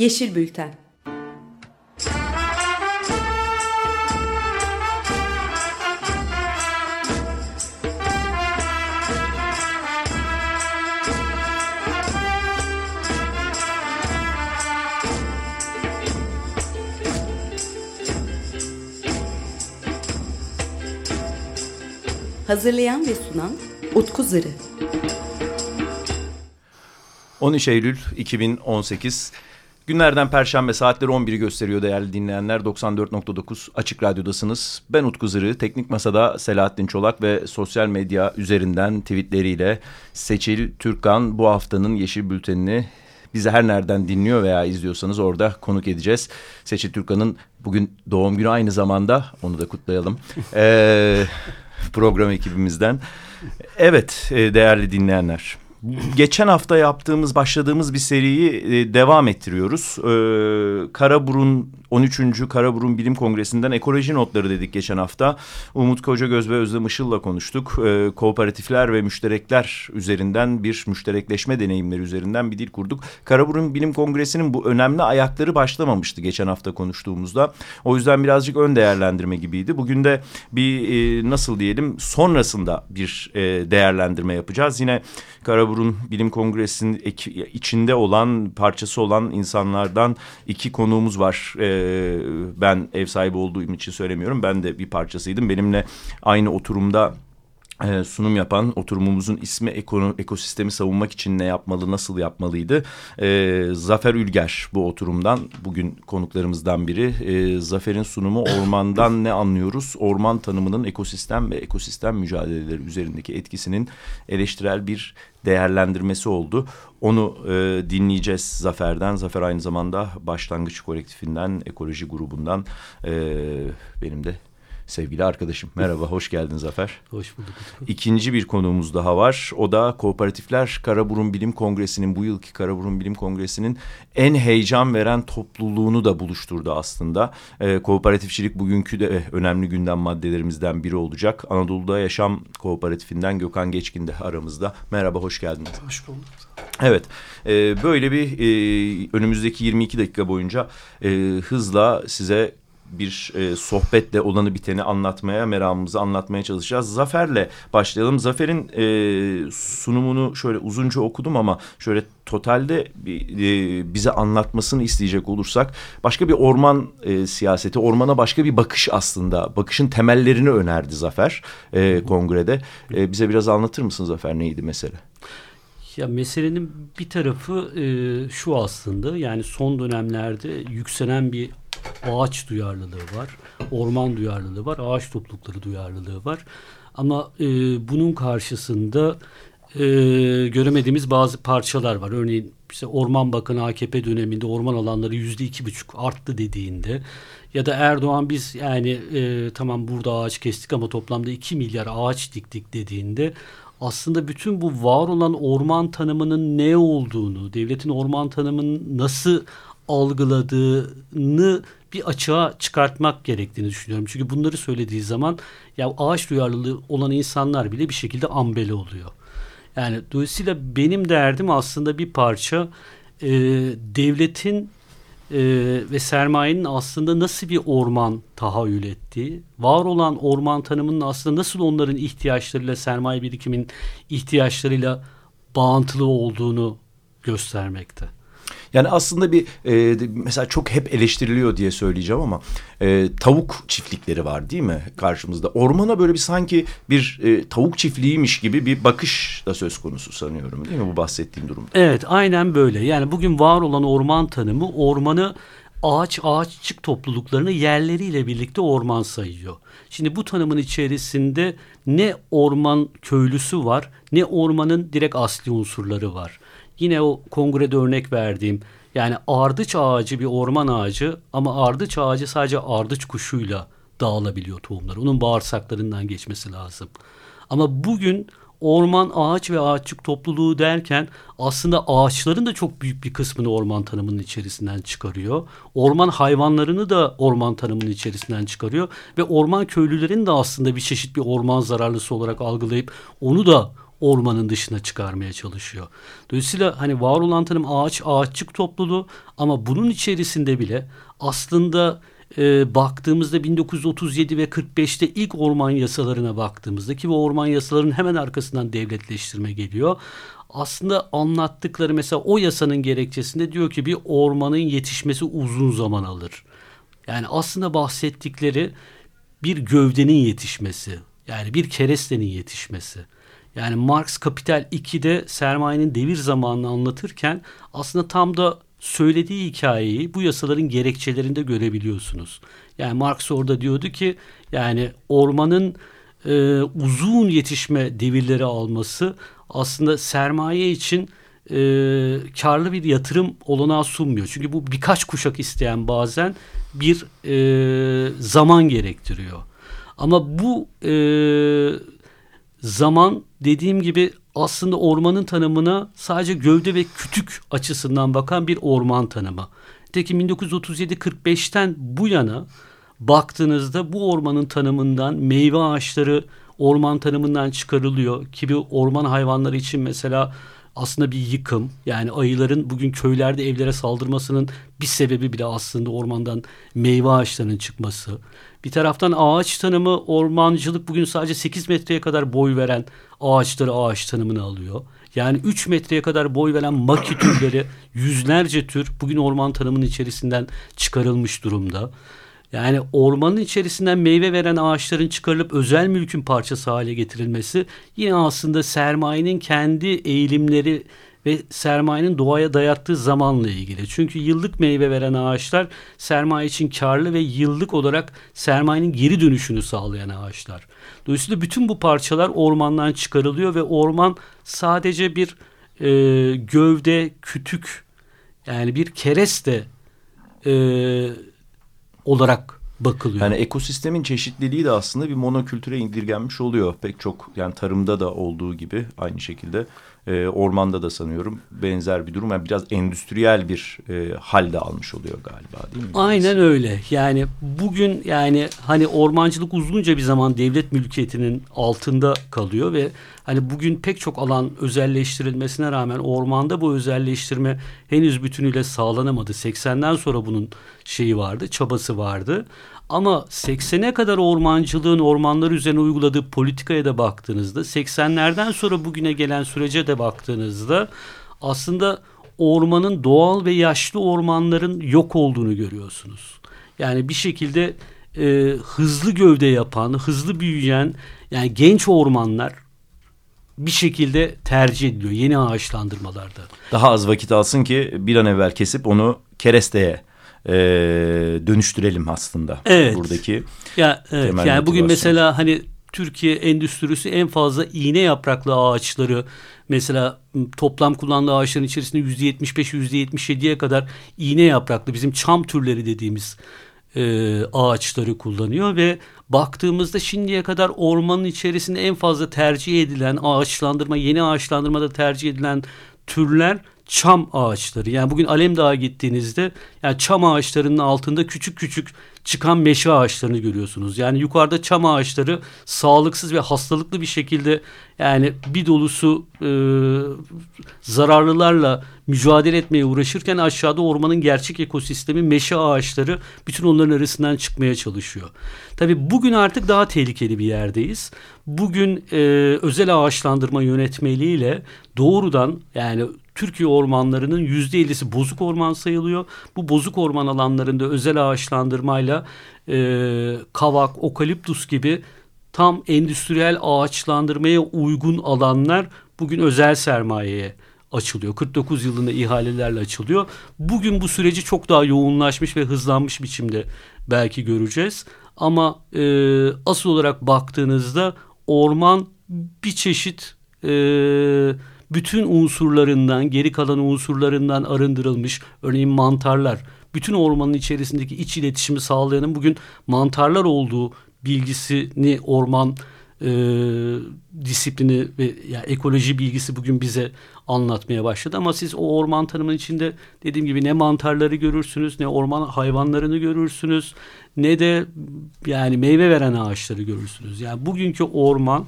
Yeşil Bülten Hazırlayan ve sunan Utku Zırı. 13 Eylül 2018 Günlerden Perşembe saatleri 11'i gösteriyor değerli dinleyenler. 94.9 Açık Radyo'dasınız. Ben Utku Zırı, Teknik Masa'da Selahattin Çolak ve sosyal medya üzerinden tweetleriyle Seçil Türkan bu haftanın Yeşil Bülteni'ni bizi her nereden dinliyor veya izliyorsanız orada konuk edeceğiz. Seçil Türkan'ın bugün doğum günü aynı zamanda onu da kutlayalım. ee, program ekibimizden. Evet değerli dinleyenler. Geçen hafta yaptığımız, başladığımız bir seriyi e, devam ettiriyoruz. Ee, Karaburun 13. Karaburun Bilim Kongresi'nden ekoloji notları dedik geçen hafta. Umut Kocagöz ve Özlem Işıl'la konuştuk. Ee, kooperatifler ve müşterekler üzerinden bir müşterekleşme deneyimleri üzerinden bir dil kurduk. Karaburun Bilim Kongresi'nin bu önemli ayakları başlamamıştı geçen hafta konuştuğumuzda. O yüzden birazcık ön değerlendirme gibiydi. Bugün de bir e, nasıl diyelim sonrasında bir e, değerlendirme yapacağız. Yine Karaburun Bilim Kongresi'nin içinde olan parçası olan insanlardan iki konuğumuz var. E, ben ev sahibi olduğum için söylemiyorum. Ben de bir parçasıydım. Benimle aynı oturumda e, sunum yapan oturumumuzun ismi Eko, ekosistemi savunmak için ne yapmalı nasıl yapmalıydı? E, Zafer Ülger bu oturumdan bugün konuklarımızdan biri. E, Zafer'in sunumu ormandan ne anlıyoruz? Orman tanımının ekosistem ve ekosistem mücadeleleri üzerindeki etkisinin eleştirel bir değerlendirmesi oldu. Onu e, dinleyeceğiz Zafer'den. Zafer aynı zamanda başlangıç kolektifinden ekoloji grubundan. E, benim de sevgili arkadaşım. Merhaba, hoş geldin Zafer. Hoş bulduk. İkinci bir konuğumuz daha var. O da Kooperatifler Karaburun Bilim Kongresi'nin, bu yılki Karaburun Bilim Kongresi'nin en heyecan veren topluluğunu da buluşturdu aslında. Ee, kooperatifçilik bugünkü de önemli gündem maddelerimizden biri olacak. Anadolu'da Yaşam Kooperatifinden Gökhan Geçkin de aramızda. Merhaba, hoş geldiniz. Hoş bulduk. Evet, e, böyle bir e, önümüzdeki 22 dakika boyunca e, hızla size bir e, sohbetle olanı biteni anlatmaya, meramımızı anlatmaya çalışacağız. Zafer'le başlayalım. Zafer'in e, sunumunu şöyle uzunca okudum ama şöyle totalde e, bize anlatmasını isteyecek olursak başka bir orman e, siyaseti, ormana başka bir bakış aslında. Bakışın temellerini önerdi Zafer e, kongrede. E, bize biraz anlatır mısın Zafer neydi mesele? Ya meselenin bir tarafı e, şu aslında yani son dönemlerde yükselen bir ağaç duyarlılığı var, orman duyarlılığı var, ağaç toplulukları duyarlılığı var. Ama e, bunun karşısında e, göremediğimiz bazı parçalar var. Örneğin işte Orman Bakanı AKP döneminde orman alanları yüzde iki buçuk arttı dediğinde ya da Erdoğan biz yani e, tamam burada ağaç kestik ama toplamda iki milyar ağaç diktik dediğinde aslında bütün bu var olan orman tanımının ne olduğunu, devletin orman tanımının nasıl algıladığını bir açığa çıkartmak gerektiğini düşünüyorum. Çünkü bunları söylediği zaman ya ağaç duyarlılığı olan insanlar bile bir şekilde ambele oluyor. Yani dolayısıyla benim derdim aslında bir parça e, devletin e, ve sermayenin aslında nasıl bir orman tahayyül ettiği, var olan orman tanımının aslında nasıl onların ihtiyaçlarıyla, sermaye birikimin ihtiyaçlarıyla bağıntılı olduğunu göstermekte. Yani aslında bir e, mesela çok hep eleştiriliyor diye söyleyeceğim ama e, tavuk çiftlikleri var değil mi karşımızda? Ormana böyle bir sanki bir e, tavuk çiftliğiymiş gibi bir bakış da söz konusu sanıyorum değil mi bu bahsettiğim durum? Evet aynen böyle. Yani bugün var olan orman tanımı ormanı ağaç ağaççık topluluklarını yerleriyle birlikte orman sayıyor. Şimdi bu tanımın içerisinde ne orman köylüsü var ne ormanın direkt asli unsurları var. Yine o kongrede örnek verdiğim yani ardıç ağacı bir orman ağacı ama ardıç ağacı sadece ardıç kuşuyla dağılabiliyor tohumları. Onun bağırsaklarından geçmesi lazım. Ama bugün orman ağaç ve ağaççık topluluğu derken aslında ağaçların da çok büyük bir kısmını orman tanımının içerisinden çıkarıyor. Orman hayvanlarını da orman tanımının içerisinden çıkarıyor ve orman köylülerini de aslında bir çeşit bir orman zararlısı olarak algılayıp onu da ormanın dışına çıkarmaya çalışıyor. Dolayısıyla hani var olan tanım ağaç ağaççık topluluğu ama bunun içerisinde bile aslında e, baktığımızda 1937 ve 45'te ilk orman yasalarına baktığımızda ki bu orman yasalarının hemen arkasından devletleştirme geliyor. Aslında anlattıkları mesela o yasanın gerekçesinde diyor ki bir ormanın yetişmesi uzun zaman alır. Yani aslında bahsettikleri bir gövdenin yetişmesi, yani bir kerestenin yetişmesi. Yani Marx Kapital 2'de sermayenin devir zamanını anlatırken aslında tam da söylediği hikayeyi bu yasaların gerekçelerinde görebiliyorsunuz. Yani Marx orada diyordu ki yani ormanın e, uzun yetişme devirleri alması aslında sermaye için e, karlı bir yatırım olanağı sunmuyor. Çünkü bu birkaç kuşak isteyen bazen bir e, zaman gerektiriyor. Ama bu e, zaman dediğim gibi aslında ormanın tanımına sadece gövde ve kütük açısından bakan bir orman tanımı. Tekin 1937-45'ten bu yana baktığınızda bu ormanın tanımından meyve ağaçları orman tanımından çıkarılıyor. Ki bir orman hayvanları için mesela aslında bir yıkım. Yani ayıların bugün köylerde evlere saldırmasının bir sebebi bile aslında ormandan meyve ağaçlarının çıkması. Bir taraftan ağaç tanımı ormancılık bugün sadece 8 metreye kadar boy veren ağaçları ağaç tanımını alıyor. Yani 3 metreye kadar boy veren maki türleri yüzlerce tür bugün orman tanımının içerisinden çıkarılmış durumda. Yani ormanın içerisinden meyve veren ağaçların çıkarılıp özel mülkün parçası hale getirilmesi yine aslında sermayenin kendi eğilimleri ve sermayenin doğaya dayattığı zamanla ilgili. Çünkü yıllık meyve veren ağaçlar sermaye için karlı ve yıllık olarak sermayenin geri dönüşünü sağlayan ağaçlar. Dolayısıyla bütün bu parçalar ormandan çıkarılıyor ve orman sadece bir e, gövde, kütük yani bir kereste e, olarak bakılıyor. Yani ekosistemin çeşitliliği de aslında bir monokültüre indirgenmiş oluyor. Pek çok yani tarımda da olduğu gibi aynı şekilde e, ormanda da sanıyorum benzer bir durum. Yani biraz endüstriyel bir e, halde almış oluyor galiba değil mi? Aynen öyle. Yani bugün yani hani ormancılık uzunca bir zaman devlet mülkiyetinin altında kalıyor ve hani bugün pek çok alan özelleştirilmesine rağmen ormanda bu özelleştirme henüz bütünüyle sağlanamadı. 80'den sonra bunun şeyi vardı, çabası vardı. Ama 80'e kadar ormancılığın ormanlar üzerine uyguladığı politikaya da baktığınızda 80'lerden sonra bugüne gelen sürece de baktığınızda aslında ormanın doğal ve yaşlı ormanların yok olduğunu görüyorsunuz. Yani bir şekilde e, hızlı gövde yapan, hızlı büyüyen yani genç ormanlar bir şekilde tercih ediliyor yeni ağaçlandırmalarda. Daha az vakit alsın ki bir an evvel kesip onu keresteye e, dönüştürelim aslında. Evet. Buradaki ya, evet. Yani bugün mesela hani Türkiye endüstrisi en fazla iğne yapraklı ağaçları mesela toplam kullandığı ağaçların içerisinde yüzde yetmiş beş yüzde yetmiş yediye kadar iğne yapraklı bizim çam türleri dediğimiz e, ağaçları kullanıyor ve baktığımızda şimdiye kadar ormanın içerisinde en fazla tercih edilen ağaçlandırma yeni ağaçlandırmada tercih edilen türler çam ağaçları. Yani bugün Alemdağ'a gittiğinizde yani çam ağaçlarının altında küçük küçük çıkan meşe ağaçlarını görüyorsunuz. Yani yukarıda çam ağaçları sağlıksız ve hastalıklı bir şekilde yani bir dolusu e, zararlılarla mücadele etmeye uğraşırken aşağıda ormanın gerçek ekosistemi meşe ağaçları bütün onların arasından çıkmaya çalışıyor. Tabi bugün artık daha tehlikeli bir yerdeyiz. Bugün e, özel ağaçlandırma yönetmeliğiyle doğrudan yani Türkiye ormanlarının yüzde ellisi bozuk orman sayılıyor. Bu bozuk orman alanlarında özel ağaçlandırmayla e, kavak, okaliptus gibi tam endüstriyel ağaçlandırmaya uygun alanlar bugün özel sermayeye açılıyor. 49 yılında ihalelerle açılıyor. Bugün bu süreci çok daha yoğunlaşmış ve hızlanmış biçimde belki göreceğiz. Ama e, asıl olarak baktığınızda orman bir çeşit e, bütün unsurlarından, geri kalan unsurlarından arındırılmış. Örneğin mantarlar. Bütün ormanın içerisindeki iç iletişimi sağlayanın bugün mantarlar olduğu bilgisini orman e, disiplini ve yani ekoloji bilgisi bugün bize anlatmaya başladı. Ama siz o orman tanımının içinde dediğim gibi ne mantarları görürsünüz, ne orman hayvanlarını görürsünüz, ne de yani meyve veren ağaçları görürsünüz. Yani bugünkü orman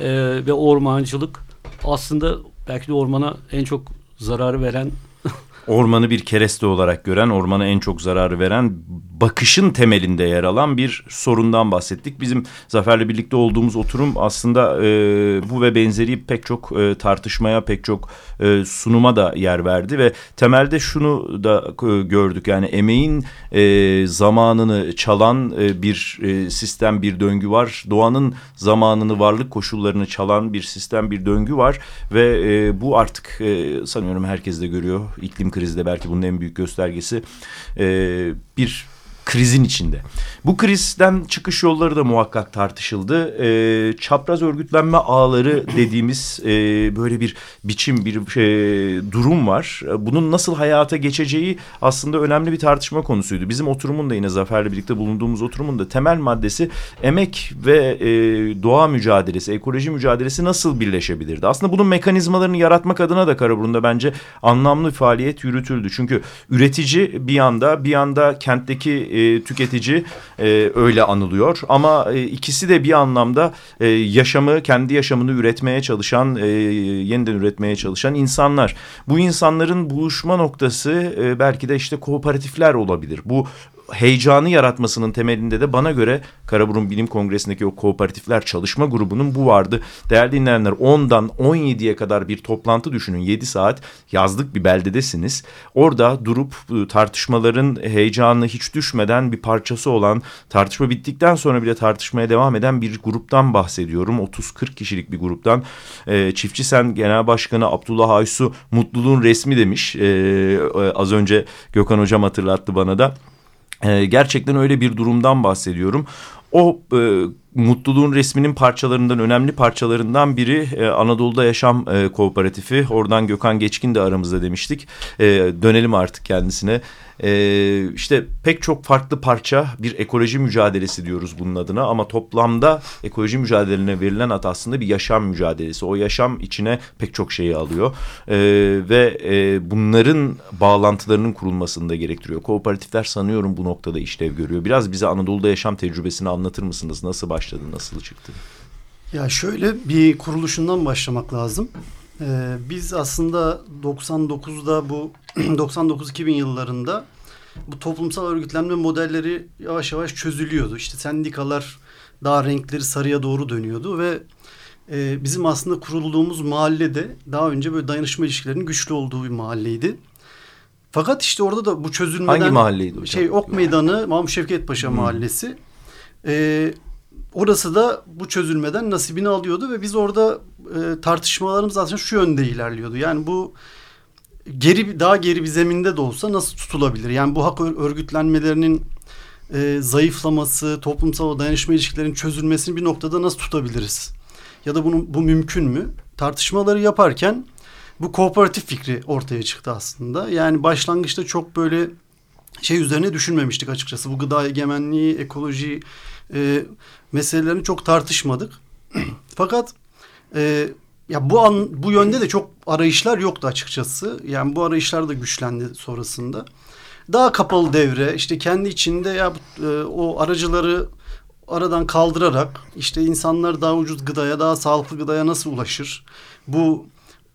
e, ve ormancılık aslında belki de ormana en çok zararı veren ormanı bir kereste olarak gören, ormana en çok zararı veren bakışın temelinde yer alan bir sorundan bahsettik. Bizim Zafer'le birlikte olduğumuz oturum aslında e, bu ve benzeri pek çok e, tartışmaya, pek çok e, sunuma da yer verdi ve temelde şunu da e, gördük. Yani emeğin e, zamanını çalan e, bir e, sistem, bir döngü var. Doğanın zamanını, varlık koşullarını çalan bir sistem, bir döngü var ve e, bu artık e, sanıyorum herkes de görüyor. İklim krizi de belki bunun en büyük göstergesi. E, bir krizin içinde. Bu krizden çıkış yolları da muhakkak tartışıldı. E, çapraz örgütlenme ağları dediğimiz e, böyle bir biçim, bir e, durum var. Bunun nasıl hayata geçeceği aslında önemli bir tartışma konusuydu. Bizim oturumun da yine Zafer'le birlikte bulunduğumuz oturumun da temel maddesi emek ve e, doğa mücadelesi, ekoloji mücadelesi nasıl birleşebilirdi? Aslında bunun mekanizmalarını yaratmak adına da Karaburun'da bence anlamlı faaliyet yürütüldü. Çünkü üretici bir yanda, bir yanda kentteki e, tüketici e, öyle anılıyor. Ama e, ikisi de bir anlamda e, yaşamı, kendi yaşamını üretmeye çalışan, e, yeniden üretmeye çalışan insanlar. Bu insanların buluşma noktası e, belki de işte kooperatifler olabilir. Bu heyecanı yaratmasının temelinde de bana göre Karaburun Bilim Kongresi'ndeki o kooperatifler çalışma grubunun bu vardı. Değerli dinleyenler 10'dan 17'ye kadar bir toplantı düşünün 7 saat yazlık bir beldedesiniz. Orada durup ıı, tartışmaların heyecanı hiç düşmeden bir parçası olan tartışma bittikten sonra bile tartışmaya devam eden bir gruptan bahsediyorum. 30-40 kişilik bir gruptan. E, Çiftçi Sen Genel Başkanı Abdullah Aysu mutluluğun resmi demiş. E, az önce Gökhan Hocam hatırlattı bana da. Ee, gerçekten öyle bir durumdan bahsediyorum. O e, mutluluğun resminin parçalarından önemli parçalarından biri e, Anadolu'da Yaşam e, Kooperatifi. Oradan Gökhan Geçkin de aramızda demiştik. E, dönelim artık kendisine. E, işte pek çok farklı parça bir ekoloji mücadelesi diyoruz bunun adına. Ama toplamda ekoloji mücadelelerine verilen ad aslında bir yaşam mücadelesi. O yaşam içine pek çok şeyi alıyor. E, ve e, bunların bağlantılarının kurulmasını da gerektiriyor. Kooperatifler sanıyorum bu noktada işlev görüyor. Biraz bize Anadolu'da yaşam tecrübesini anlatır mısınız? Nasıl başladı? Nasıl çıktı? Ya şöyle bir kuruluşundan başlamak lazım. Ee, biz aslında 99'da bu 99-2000 yıllarında bu toplumsal örgütlenme modelleri yavaş yavaş çözülüyordu. İşte sendikalar daha renkleri sarıya doğru dönüyordu ve e, bizim aslında kurulduğumuz mahallede daha önce böyle dayanışma ilişkilerinin güçlü olduğu bir mahalleydi. Fakat işte orada da bu çözülmeden... Hangi mahalleydi hocam? Şey Ok Meydanı, Mahmut Şevket Paşa hmm. Mahallesi. E, Orası da bu çözülmeden nasibini alıyordu ve biz orada e, tartışmalarımız aslında şu yönde ilerliyordu. Yani bu geri daha geri bir zeminde de olsa nasıl tutulabilir? Yani bu hak örgütlenmelerinin e, zayıflaması, toplumsal dayanışma ilişkilerinin çözülmesini bir noktada nasıl tutabiliriz? Ya da bunun bu mümkün mü? Tartışmaları yaparken bu kooperatif fikri ortaya çıktı aslında. Yani başlangıçta çok böyle şey üzerine düşünmemiştik açıkçası. Bu gıda egemenliği, ekoloji e, meselelerini çok tartışmadık. Fakat e, ya bu an bu yönde de çok arayışlar yoktu açıkçası. Yani bu arayışlar da güçlendi sonrasında. Daha kapalı devre işte kendi içinde ya e, o aracıları aradan kaldırarak işte insanlar daha ucuz gıdaya, daha sağlıklı gıdaya nasıl ulaşır? Bu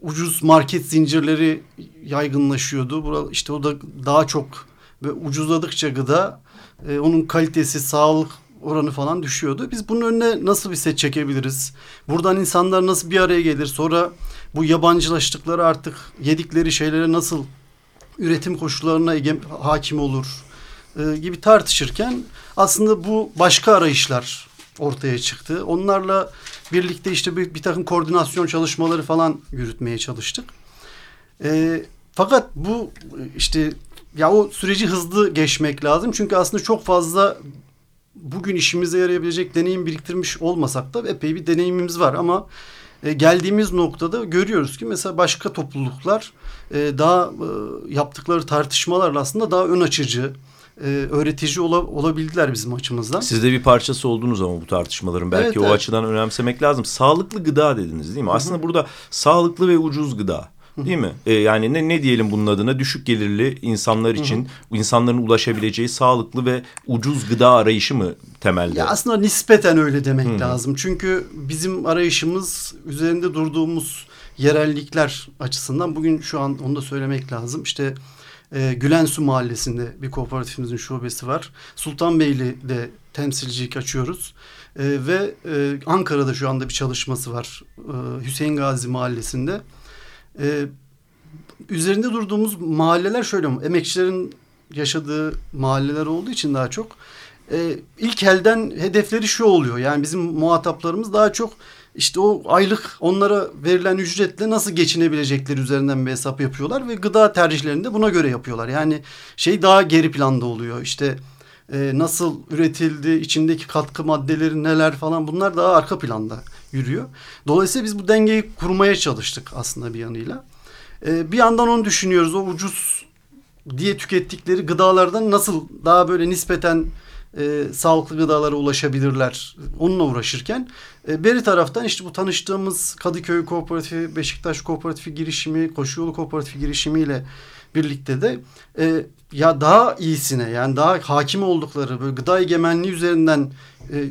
ucuz market zincirleri yaygınlaşıyordu. Burada işte o da daha çok ve ucuzladıkça gıda e, onun kalitesi, sağlık oranı falan düşüyordu. Biz bunun önüne nasıl bir set çekebiliriz? Buradan insanlar nasıl bir araya gelir? Sonra bu yabancılaştıkları artık yedikleri şeylere nasıl üretim koşullarına hakim olur? E, gibi tartışırken aslında bu başka arayışlar ortaya çıktı. Onlarla birlikte işte bir, bir takım koordinasyon çalışmaları falan yürütmeye çalıştık. E, fakat bu işte ya o süreci hızlı geçmek lazım. Çünkü aslında çok fazla bugün işimize yarayabilecek deneyim biriktirmiş olmasak da epey bir deneyimimiz var ama e, geldiğimiz noktada görüyoruz ki mesela başka topluluklar e, daha e, yaptıkları tartışmalarla aslında daha ön açıcı, e, öğretici ola, olabildiler bizim açımızdan. Siz de bir parçası oldunuz ama bu tartışmaların. Belki evet, o evet. açıdan önemsemek lazım. Sağlıklı gıda dediniz değil mi? Aslında Hı -hı. burada sağlıklı ve ucuz gıda. Değil mi? Ee, yani ne, ne diyelim bunun adına düşük gelirli insanlar için insanların ulaşabileceği sağlıklı ve ucuz gıda arayışı mı temelde? Ya aslında nispeten öyle demek lazım. Çünkü bizim arayışımız üzerinde durduğumuz yerellikler açısından bugün şu an onu da söylemek lazım. İşte e, Gülensu Mahallesi'nde bir kooperatifimizin şubesi var. Sultanbeyli'de temsilcilik açıyoruz. E, ve e, Ankara'da şu anda bir çalışması var. E, Hüseyin Gazi Mahallesi'nde. E, üzerinde durduğumuz mahalleler şöyle emekçilerin yaşadığı mahalleler olduğu için daha çok e, ilk elden hedefleri şu oluyor. Yani bizim muhataplarımız daha çok işte o aylık onlara verilen ücretle nasıl geçinebilecekleri üzerinden bir hesap yapıyorlar ve gıda tercihlerini de buna göre yapıyorlar. Yani şey daha geri planda oluyor. İşte e, nasıl üretildi, içindeki katkı maddeleri neler falan bunlar daha arka planda yürüyor. Dolayısıyla biz bu dengeyi kurmaya çalıştık aslında bir yanıyla. E, bir yandan onu düşünüyoruz. O ucuz diye tükettikleri gıdalardan nasıl daha böyle nispeten e, sağlıklı gıdalara ulaşabilirler. Onunla uğraşırken e, beri taraftan işte bu tanıştığımız Kadıköy Kooperatifi, Beşiktaş Kooperatifi girişimi, Koşu Yolu Kooperatifi girişimiyle birlikte de e, ya daha iyisine yani daha hakim oldukları böyle gıda egemenliği üzerinden e,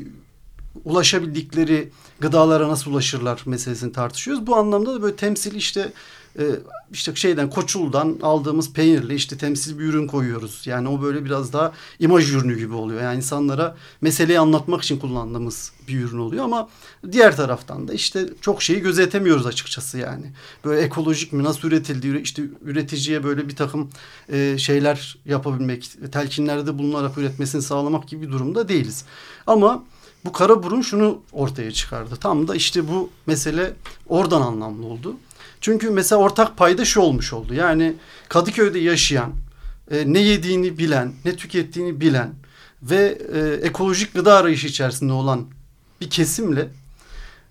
ulaşabildikleri gıdalara nasıl ulaşırlar meselesini tartışıyoruz. Bu anlamda da böyle temsil işte e, işte şeyden koçuldan aldığımız peynirle işte temsil bir ürün koyuyoruz. Yani o böyle biraz daha imaj ürünü gibi oluyor. Yani insanlara meseleyi anlatmak için kullandığımız bir ürün oluyor ama diğer taraftan da işte çok şeyi gözetemiyoruz açıkçası yani. Böyle ekolojik mi nasıl üretildi işte üreticiye böyle bir takım e, şeyler yapabilmek, telkinlerde bulunarak üretmesini sağlamak gibi bir durumda değiliz. Ama bu kara burun şunu ortaya çıkardı. Tam da işte bu mesele oradan anlamlı oldu. Çünkü mesela ortak payda şu olmuş oldu. Yani Kadıköy'de yaşayan, e, ne yediğini bilen, ne tükettiğini bilen ve e, ekolojik gıda arayışı içerisinde olan bir kesimle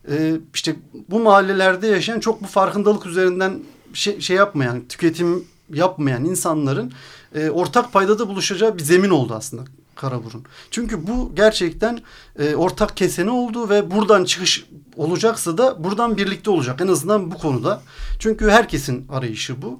e, işte bu mahallelerde yaşayan çok bu farkındalık üzerinden şey, şey yapmayan, tüketim yapmayan insanların e, ortak paydada buluşacağı bir zemin oldu aslında Karaburun. Çünkü bu gerçekten e, ortak keseni oldu ve buradan çıkış olacaksa da buradan birlikte olacak. En azından bu konuda. Çünkü herkesin arayışı bu.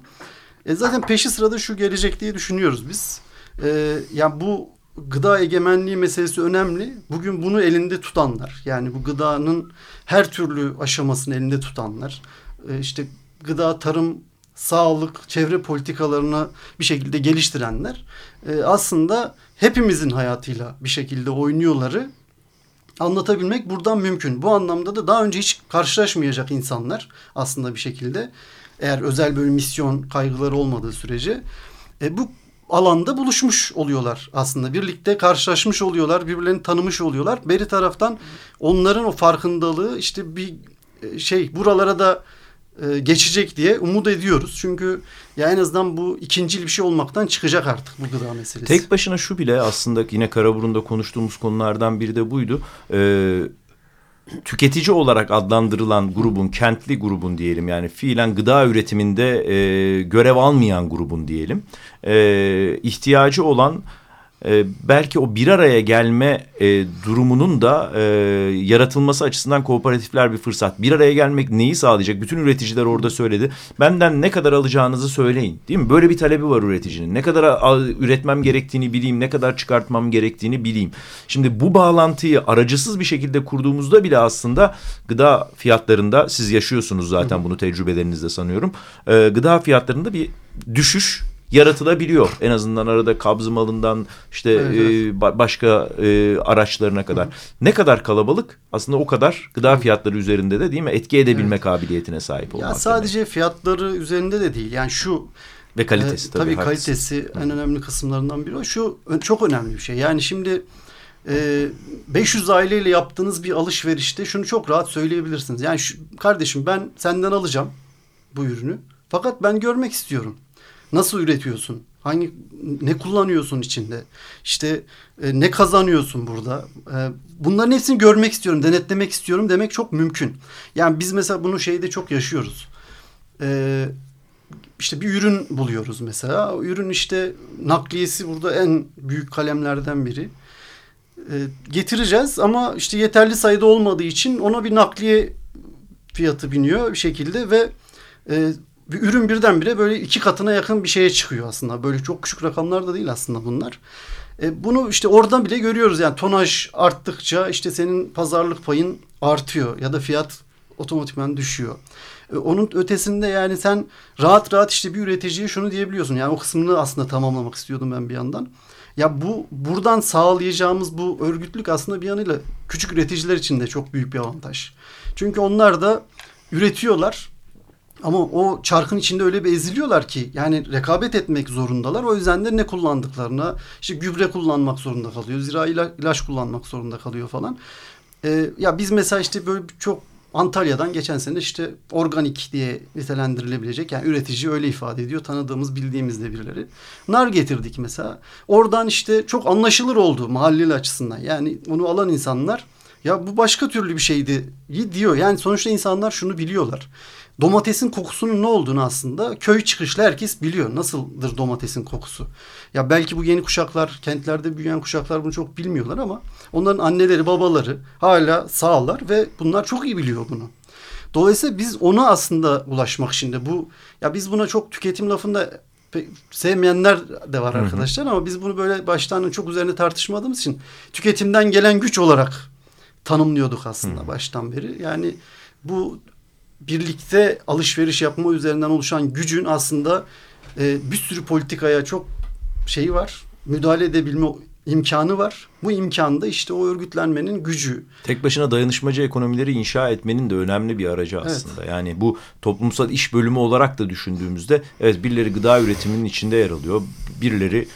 E, zaten peşi sırada şu gelecek diye düşünüyoruz biz. E, yani bu gıda egemenliği meselesi önemli. Bugün bunu elinde tutanlar yani bu gıdanın her türlü aşamasını elinde tutanlar e, işte gıda, tarım, sağlık, çevre politikalarını bir şekilde geliştirenler e, aslında hepimizin hayatıyla bir şekilde oynuyorları anlatabilmek buradan mümkün. Bu anlamda da daha önce hiç karşılaşmayacak insanlar aslında bir şekilde eğer özel böyle misyon kaygıları olmadığı sürece e, bu alanda buluşmuş oluyorlar aslında. Birlikte karşılaşmış oluyorlar, birbirlerini tanımış oluyorlar. Beri taraftan onların o farkındalığı işte bir e, şey buralara da e, geçecek diye umut ediyoruz. Çünkü ya en azından bu ikincil bir şey olmaktan çıkacak artık bu gıda meselesi. Tek başına şu bile aslında yine Karaburun'da konuştuğumuz konulardan biri de buydu. Ee, tüketici olarak adlandırılan grubun, kentli grubun diyelim yani fiilen gıda üretiminde e, görev almayan grubun diyelim. E, ihtiyacı olan e, belki o bir araya gelme e, durumunun da e, yaratılması açısından kooperatifler bir fırsat. Bir araya gelmek neyi sağlayacak? Bütün üreticiler orada söyledi. Benden ne kadar alacağınızı söyleyin. Değil mi? Böyle bir talebi var üreticinin. Ne kadar al, üretmem gerektiğini bileyim, ne kadar çıkartmam gerektiğini bileyim. Şimdi bu bağlantıyı aracısız bir şekilde kurduğumuzda bile aslında gıda fiyatlarında siz yaşıyorsunuz zaten bunu tecrübelerinizde sanıyorum. E, gıda fiyatlarında bir düşüş yaratılabiliyor. En azından arada kabzı malından işte evet, evet. E, başka e, araçlarına kadar. Hı. Ne kadar kalabalık aslında o kadar gıda fiyatları üzerinde de değil mi etki edebilme evet. kabiliyetine sahip olmak. Ya sadece demek. fiyatları üzerinde de değil. Yani şu ve kalitesi e, tabii. Tabii kalitesi Hı. en önemli kısımlarından biri o. Şu çok önemli bir şey. Yani şimdi e, 500 aileyle yaptığınız bir alışverişte şunu çok rahat söyleyebilirsiniz. Yani şu, kardeşim ben senden alacağım bu ürünü. Fakat ben görmek istiyorum. Nasıl üretiyorsun? Hangi ne kullanıyorsun içinde? İşte e, ne kazanıyorsun burada? E, bunların hepsini görmek istiyorum, denetlemek istiyorum demek çok mümkün. Yani biz mesela bunu şeyde çok yaşıyoruz. E, işte bir ürün buluyoruz mesela. O ürün işte nakliyesi burada en büyük kalemlerden biri. E, getireceğiz ama işte yeterli sayıda olmadığı için ona bir nakliye fiyatı biniyor bir şekilde ve e, bir ürün birdenbire böyle iki katına yakın bir şeye çıkıyor aslında. Böyle çok küçük rakamlar da değil aslında bunlar. E, bunu işte oradan bile görüyoruz yani tonaj arttıkça işte senin pazarlık payın artıyor ya da fiyat otomatikman düşüyor. E, onun ötesinde yani sen rahat rahat işte bir üreticiye şunu diyebiliyorsun. Yani o kısmını aslında tamamlamak istiyordum ben bir yandan. Ya bu buradan sağlayacağımız bu örgütlük aslında bir yanıyla küçük üreticiler için de çok büyük bir avantaj. Çünkü onlar da üretiyorlar ama o çarkın içinde öyle bir eziliyorlar ki yani rekabet etmek zorundalar. O yüzden de ne kullandıklarına işte gübre kullanmak zorunda kalıyor. Zira ilaç kullanmak zorunda kalıyor falan. Ee, ya biz mesela işte böyle çok Antalya'dan geçen sene işte organik diye nitelendirilebilecek yani üretici öyle ifade ediyor tanıdığımız bildiğimiz de birileri. Nar getirdik mesela. Oradan işte çok anlaşılır oldu mahalleli açısından. Yani onu alan insanlar ya bu başka türlü bir şeydi diyor. Yani sonuçta insanlar şunu biliyorlar domatesin kokusunun ne olduğunu aslında köy çıkışlı herkes biliyor. Nasıldır domatesin kokusu? Ya belki bu yeni kuşaklar, kentlerde büyüyen kuşaklar bunu çok bilmiyorlar ama onların anneleri, babaları hala sağlar ve bunlar çok iyi biliyor bunu. Dolayısıyla biz ona aslında ulaşmak şimdi bu ya biz buna çok tüketim lafında sevmeyenler de var arkadaşlar hı hı. ama biz bunu böyle baştan çok üzerine tartışmadığımız için tüketimden gelen güç olarak tanımlıyorduk aslında hı. baştan beri. Yani bu birlikte alışveriş yapma üzerinden oluşan gücün aslında e, bir sürü politikaya çok şeyi var. Müdahale edebilme imkanı var. Bu imkanda işte o örgütlenmenin gücü. Tek başına dayanışmacı ekonomileri inşa etmenin de önemli bir aracı aslında. Evet. Yani bu toplumsal iş bölümü olarak da düşündüğümüzde evet birileri gıda üretiminin içinde yer alıyor. Birileri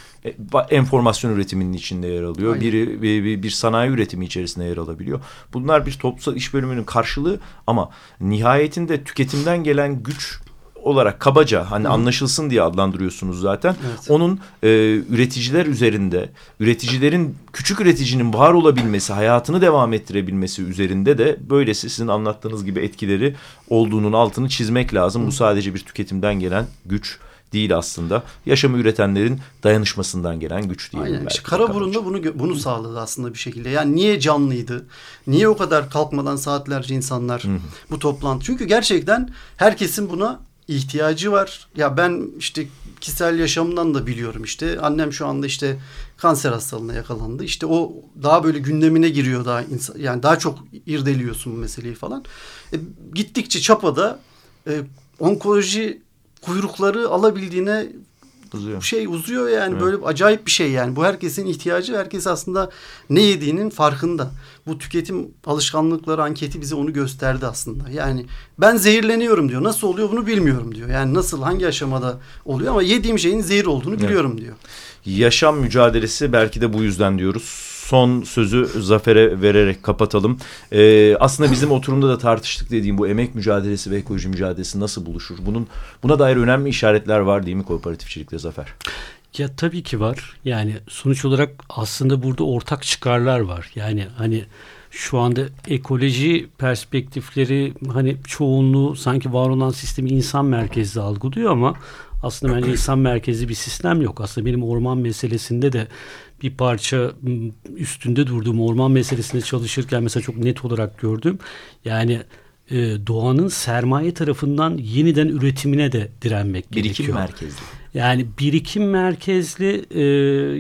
enformasyon üretiminin içinde yer alıyor. Aynen. Biri bir, bir sanayi üretimi içerisinde yer alabiliyor. Bunlar bir toplumsal iş bölümünün karşılığı ama nihayetinde tüketimden gelen güç olarak kabaca hani Hı. anlaşılsın diye adlandırıyorsunuz zaten. Evet. Onun e, üreticiler üzerinde, üreticilerin küçük üreticinin var olabilmesi, hayatını devam ettirebilmesi üzerinde de böylesi sizin anlattığınız gibi etkileri olduğunun altını çizmek lazım. Hı. Bu sadece bir tüketimden gelen güç değil aslında. Yaşamı üretenlerin dayanışmasından gelen güç değil. Aynen. İşte Karaburun'da bunu bunu sağladı aslında bir şekilde. Yani niye canlıydı? Niye o kadar kalkmadan saatlerce insanlar bu toplantı? Çünkü gerçekten herkesin buna ihtiyacı var. Ya ben işte kişisel yaşamından da biliyorum işte. Annem şu anda işte kanser hastalığına yakalandı. İşte o daha böyle gündemine giriyor daha insan, yani daha çok irdeliyorsun bu meseleyi falan. E, gittikçe çapada e, onkoloji kuyrukları alabildiğine uzuyor. şey uzuyor yani evet. böyle acayip bir şey yani. Bu herkesin ihtiyacı. Herkes aslında ne yediğinin farkında. Bu tüketim alışkanlıkları anketi bize onu gösterdi aslında. Yani ben zehirleniyorum diyor. Nasıl oluyor bunu bilmiyorum diyor. Yani nasıl hangi aşamada oluyor ama yediğim şeyin zehir olduğunu biliyorum evet. diyor. Yaşam mücadelesi belki de bu yüzden diyoruz son sözü Zafer'e vererek kapatalım. Ee, aslında bizim oturumda da tartıştık dediğim bu emek mücadelesi ve ekoloji mücadelesi nasıl buluşur? Bunun buna dair önemli işaretler var değil mi kooperatifçilikte Zafer? Ya tabii ki var. Yani sonuç olarak aslında burada ortak çıkarlar var. Yani hani şu anda ekoloji perspektifleri hani çoğunluğu sanki var olan sistemi insan merkezli algılıyor ama aslında bence insan merkezli bir sistem yok. Aslında benim orman meselesinde de bir parça üstünde durduğum orman meselesinde çalışırken mesela çok net olarak gördüm. Yani e, doğanın sermaye tarafından yeniden üretimine de direnmek birikim gerekiyor. Birikim merkezli. Yani birikim merkezli e,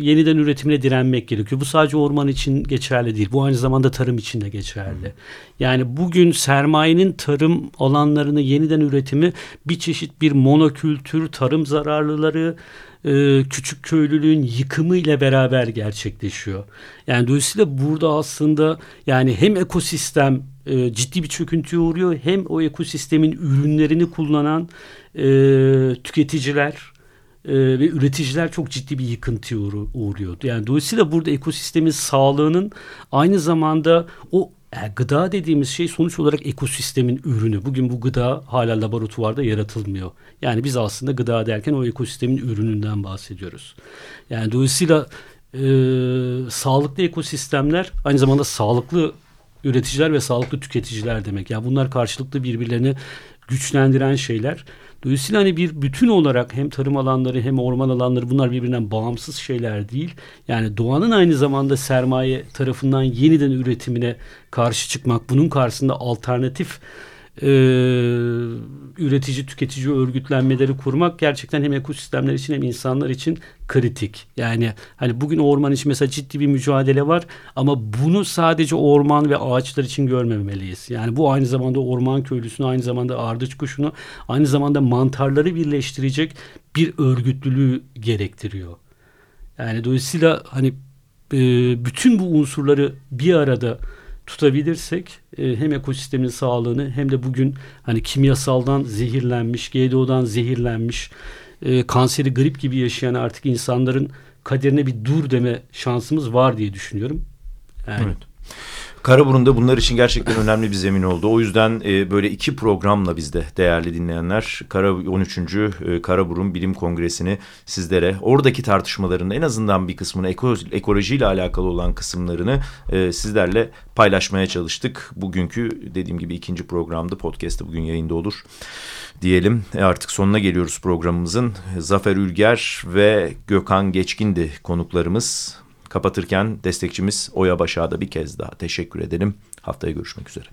yeniden üretimine direnmek gerekiyor. Bu sadece orman için geçerli değil. Bu aynı zamanda tarım için de geçerli. Yani bugün sermayenin tarım alanlarını yeniden üretimi bir çeşit bir monokültür, tarım zararlıları, e, küçük köylülüğün yıkımı ile beraber gerçekleşiyor. Yani dolayısıyla burada aslında yani hem ekosistem e, ciddi bir çöküntüye uğruyor hem o ekosistemin ürünlerini kullanan e, tüketiciler e, ve üreticiler çok ciddi bir yıkıntıya uğruyor. Yani dolayısıyla burada ekosistemin sağlığının aynı zamanda o yani gıda dediğimiz şey sonuç olarak ekosistemin ürünü. Bugün bu gıda hala laboratuvarda yaratılmıyor. Yani biz aslında gıda derken o ekosistemin ürününden bahsediyoruz. Yani dolayısıyla e, sağlıklı ekosistemler aynı zamanda sağlıklı üreticiler ve sağlıklı tüketiciler demek. Yani bunlar karşılıklı birbirlerini güçlendiren şeyler. Dolayısıyla hani bir bütün olarak hem tarım alanları hem orman alanları bunlar birbirinden bağımsız şeyler değil. Yani doğanın aynı zamanda sermaye tarafından yeniden üretimine karşı çıkmak, bunun karşısında alternatif e, üretici tüketici örgütlenmeleri kurmak gerçekten hem ekosistemler için hem insanlar için kritik. Yani hani bugün orman için mesela ciddi bir mücadele var ama bunu sadece orman ve ağaçlar için görmemeliyiz. Yani bu aynı zamanda orman köylüsünü, aynı zamanda ardıç kuşunu, aynı zamanda mantarları birleştirecek bir örgütlülüğü gerektiriyor. Yani dolayısıyla hani e, bütün bu unsurları bir arada tutabilirsek e, hem ekosistemin sağlığını hem de bugün hani kimyasaldan zehirlenmiş, GDO'dan zehirlenmiş, e, kanseri grip gibi yaşayan artık insanların kaderine bir dur deme şansımız var diye düşünüyorum. Yani. Evet. Karaburun'da bunlar için gerçekten önemli bir zemin oldu. O yüzden e, böyle iki programla bizde değerli dinleyenler Kara 13. E, Karaburun Bilim Kongresi'ni sizlere oradaki tartışmaların en azından bir kısmını eko, ekolojiyle alakalı olan kısımlarını e, sizlerle paylaşmaya çalıştık. Bugünkü dediğim gibi ikinci programdı. Podcast'ı bugün yayında olur diyelim. E artık sonuna geliyoruz programımızın. Zafer Ülger ve Gökhan Geçkin'di konuklarımız. Kapatırken destekçimiz Oya Başak'a da bir kez daha teşekkür edelim. Haftaya görüşmek üzere.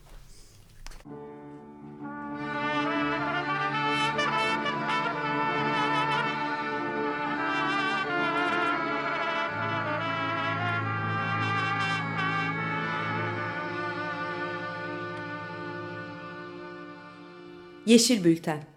Yeşil Bülten